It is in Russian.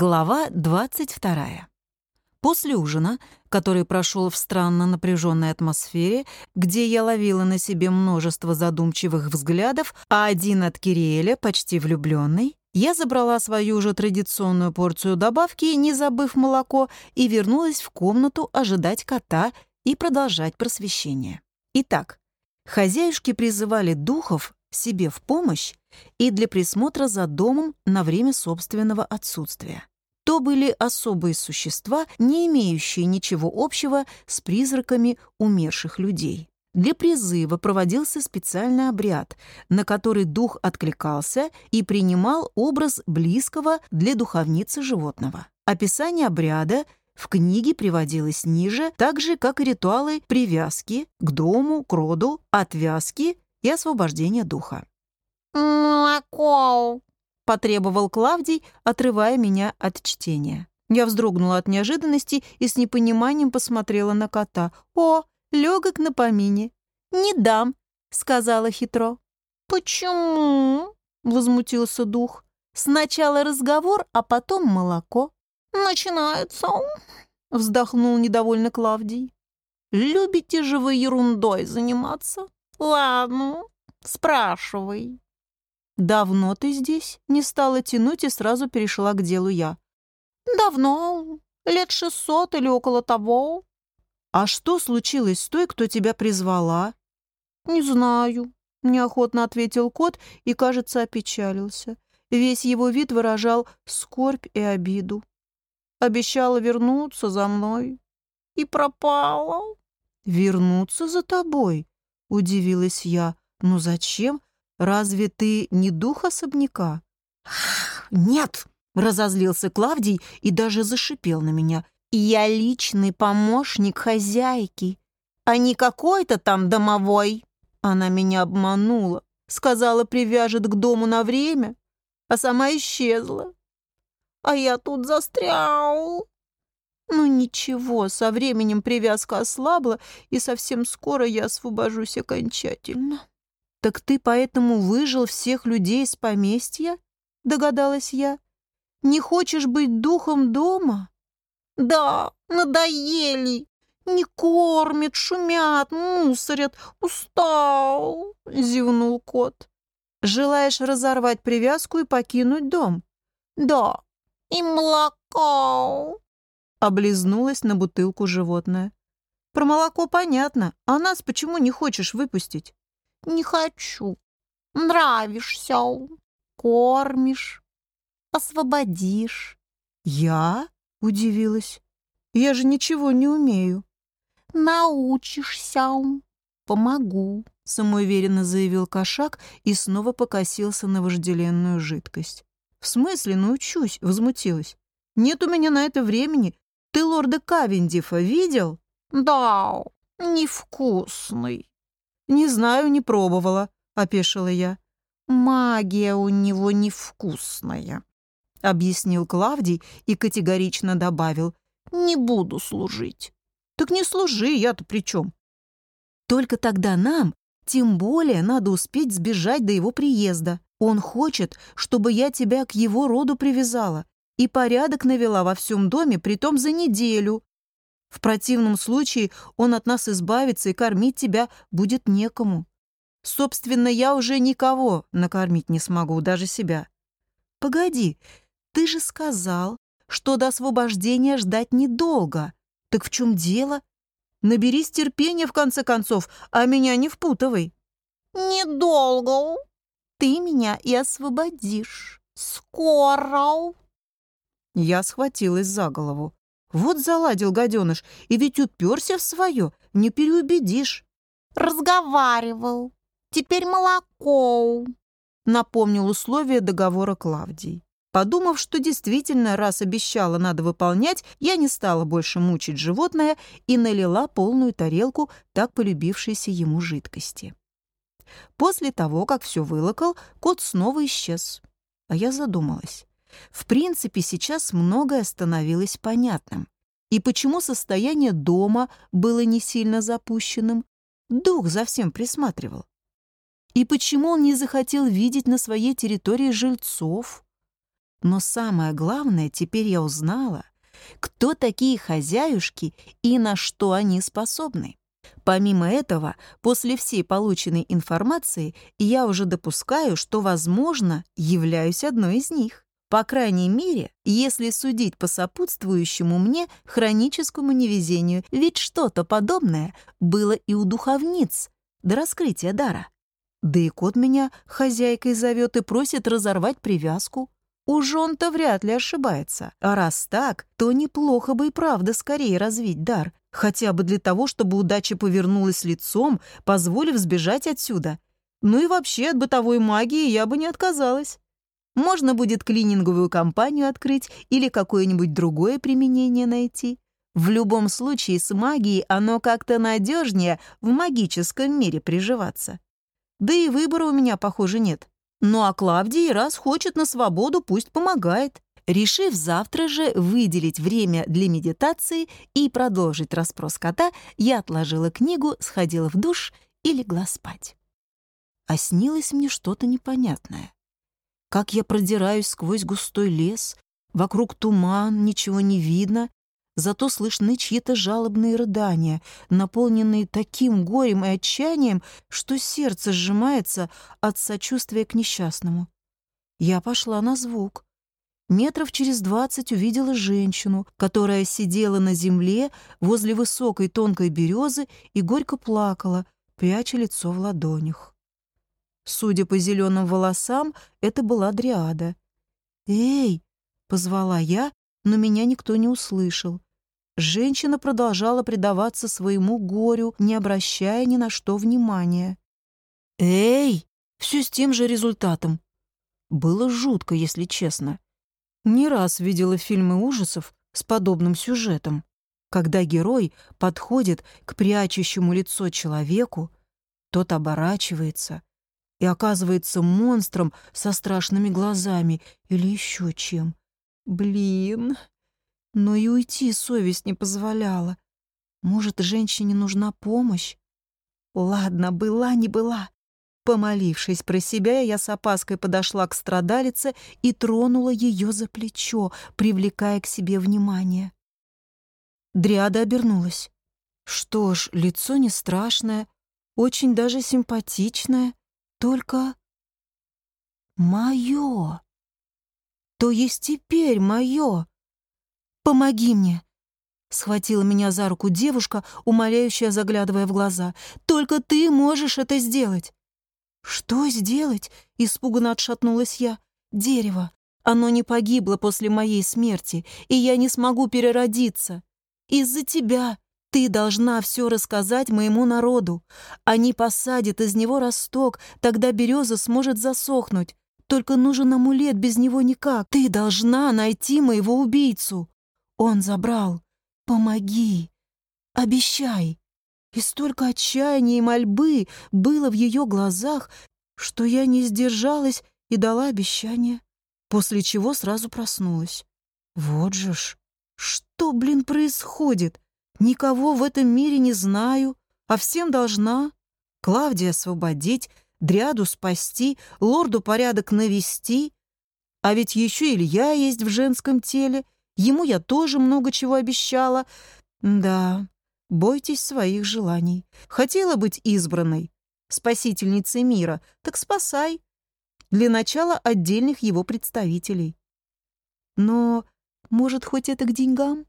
Глава 22. После ужина, который прошел в странно напряженной атмосфере, где я ловила на себе множество задумчивых взглядов, а один от Кириэля, почти влюбленный, я забрала свою же традиционную порцию добавки, не забыв молоко, и вернулась в комнату ожидать кота и продолжать просвещение. Итак, хозяюшки призывали духов себе в помощь и для присмотра за домом на время собственного отсутствия. То были особые существа, не имеющие ничего общего с призраками умерших людей. Для призыва проводился специальный обряд, на который дух откликался и принимал образ близкого для духовницы животного. Описание обряда в книге приводилось ниже, так же, как и ритуалы привязки к дому, к роду, отвязки и освобождения духа. «Молоко!» — потребовал Клавдий, отрывая меня от чтения. Я вздрогнула от неожиданности и с непониманием посмотрела на кота. «О, легок на помине!» «Не дам!» — сказала хитро. «Почему?» — возмутился дух. «Сначала разговор, а потом молоко». «Начинается!» — вздохнул недовольно Клавдий. «Любите же вы ерундой заниматься?» «Ладно, спрашивай». «Давно ты здесь?» — не стала тянуть и сразу перешла к делу я. «Давно, лет шестьсот или около того». «А что случилось с той, кто тебя призвала?» «Не знаю», — неохотно ответил кот и, кажется, опечалился. Весь его вид выражал скорбь и обиду. Обещала вернуться за мной и пропала. «Вернуться за тобой?» — удивилась я. «Ну зачем? Разве ты не дух особняка?» «Нет!» — разозлился Клавдий и даже зашипел на меня. «Я личный помощник хозяйки, а не какой-то там домовой!» Она меня обманула, сказала, привяжет к дому на время, а сама исчезла. А я тут застрял. Ну ничего, со временем привязка ослабла, и совсем скоро я освобожусь окончательно. «Так ты поэтому выжил всех людей из поместья?» — догадалась я. «Не хочешь быть духом дома?» «Да, надоели. Не кормят, шумят, мусорят. Устал!» — зевнул кот. «Желаешь разорвать привязку и покинуть дом?» «Да, и молоко!» Облизнулась на бутылку животное. «Про молоко понятно, а нас почему не хочешь выпустить?» Не хочу. Нравишься. Кормишь. Освободишь. Я? Удивилась. Я же ничего не умею. Научишься. Помогу. Самоуверенно заявил кошак и снова покосился на вожделенную жидкость. «В смысле научусь?» — возмутилась. «Нет у меня на это времени. Ты лорда Кавендифа видел?» «Да, невкусный», «Не знаю, не пробовала», — опешила я. «Магия у него невкусная», — объяснил Клавдий и категорично добавил. «Не буду служить». «Так не служи, я-то при чем?» «Только тогда нам, тем более, надо успеть сбежать до его приезда. Он хочет, чтобы я тебя к его роду привязала и порядок навела во всем доме, притом за неделю. В противном случае он от нас избавится, и кормить тебя будет некому. Собственно, я уже никого накормить не смогу, даже себя. Погоди, ты же сказал, что до освобождения ждать недолго. Так в чем дело? Наберись терпения, в конце концов, а меня не впутывай. Недолго. Ты меня и освободишь. Скоро. Я схватилась за голову. Вот заладил гаденыш, и ведь уперся в свое, не переубедишь. Разговаривал. Теперь молоко. Напомнил условия договора Клавдий. Подумав, что действительно, раз обещала, надо выполнять, я не стала больше мучить животное и налила полную тарелку так полюбившейся ему жидкости. После того, как все вылокал, кот снова исчез. А я задумалась. В принципе, сейчас многое становилось понятным. И почему состояние дома было не сильно запущенным? Дух за всем присматривал. И почему он не захотел видеть на своей территории жильцов? Но самое главное, теперь я узнала, кто такие хозяюшки и на что они способны. Помимо этого, после всей полученной информации, я уже допускаю, что, возможно, являюсь одной из них. По крайней мере, если судить по сопутствующему мне хроническому невезению, ведь что-то подобное было и у духовниц до раскрытия дара. Да и кот меня хозяйкой зовет и просит разорвать привязку. Уж он-то вряд ли ошибается. А раз так, то неплохо бы и правда скорее развить дар. Хотя бы для того, чтобы удача повернулась лицом, позволив сбежать отсюда. Ну и вообще от бытовой магии я бы не отказалась. Можно будет клининговую компанию открыть или какое-нибудь другое применение найти. В любом случае с магией оно как-то надежнее в магическом мире приживаться. Да и выбора у меня, похоже, нет. Ну а Клавдий раз хочет на свободу, пусть помогает. Решив завтра же выделить время для медитации и продолжить расспрос кота, я отложила книгу, сходила в душ и легла спать. А снилось мне что-то непонятное. Как я продираюсь сквозь густой лес, вокруг туман, ничего не видно, Зато слышны чьи-то жалобные рыдания, наполненные таким горем и отчаянием, что сердце сжимается от сочувствия к несчастному. Я пошла на звук. Метров через двадцать увидела женщину, которая сидела на земле возле высокой тонкой березы и горько плакала, пряча лицо в ладонях. Судя по зеленым волосам, это была дриада. «Эй!» — позвала я, но меня никто не услышал. Женщина продолжала предаваться своему горю, не обращая ни на что внимания. «Эй!» Все с тем же результатом. Было жутко, если честно. Не раз видела фильмы ужасов с подобным сюжетом, когда герой подходит к прячущему лицо человеку, тот оборачивается и оказывается монстром со страшными глазами или еще чем. Блин, но и уйти совесть не позволяла. Может, женщине нужна помощь? Ладно, была не была. Помолившись про себя, я с опаской подошла к страдалице и тронула ее за плечо, привлекая к себе внимание. Дриада обернулась. Что ж, лицо не страшное, очень даже симпатичное, только... Моё! То есть теперь моё! Помоги мне!» Схватила меня за руку девушка, умоляющая, заглядывая в глаза. «Только ты можешь это сделать!» «Что сделать?» — испуганно отшатнулась я. «Дерево. Оно не погибло после моей смерти, и я не смогу переродиться. Из-за тебя ты должна все рассказать моему народу. Они посадят из него росток, тогда береза сможет засохнуть. Только нужен амулет, без него никак. Ты должна найти моего убийцу». Он забрал. Помоги. Обещай. И столько отчаяния и мольбы было в ее глазах, что я не сдержалась и дала обещание, после чего сразу проснулась. Вот же ж, что, блин, происходит? Никого в этом мире не знаю, а всем должна. Клавдия освободить, Дряду спасти, лорду порядок навести. А ведь еще Илья есть в женском теле — Ему я тоже много чего обещала. Да, бойтесь своих желаний. Хотела быть избранной, спасительницей мира, так спасай. Для начала отдельных его представителей. Но, может, хоть это к деньгам?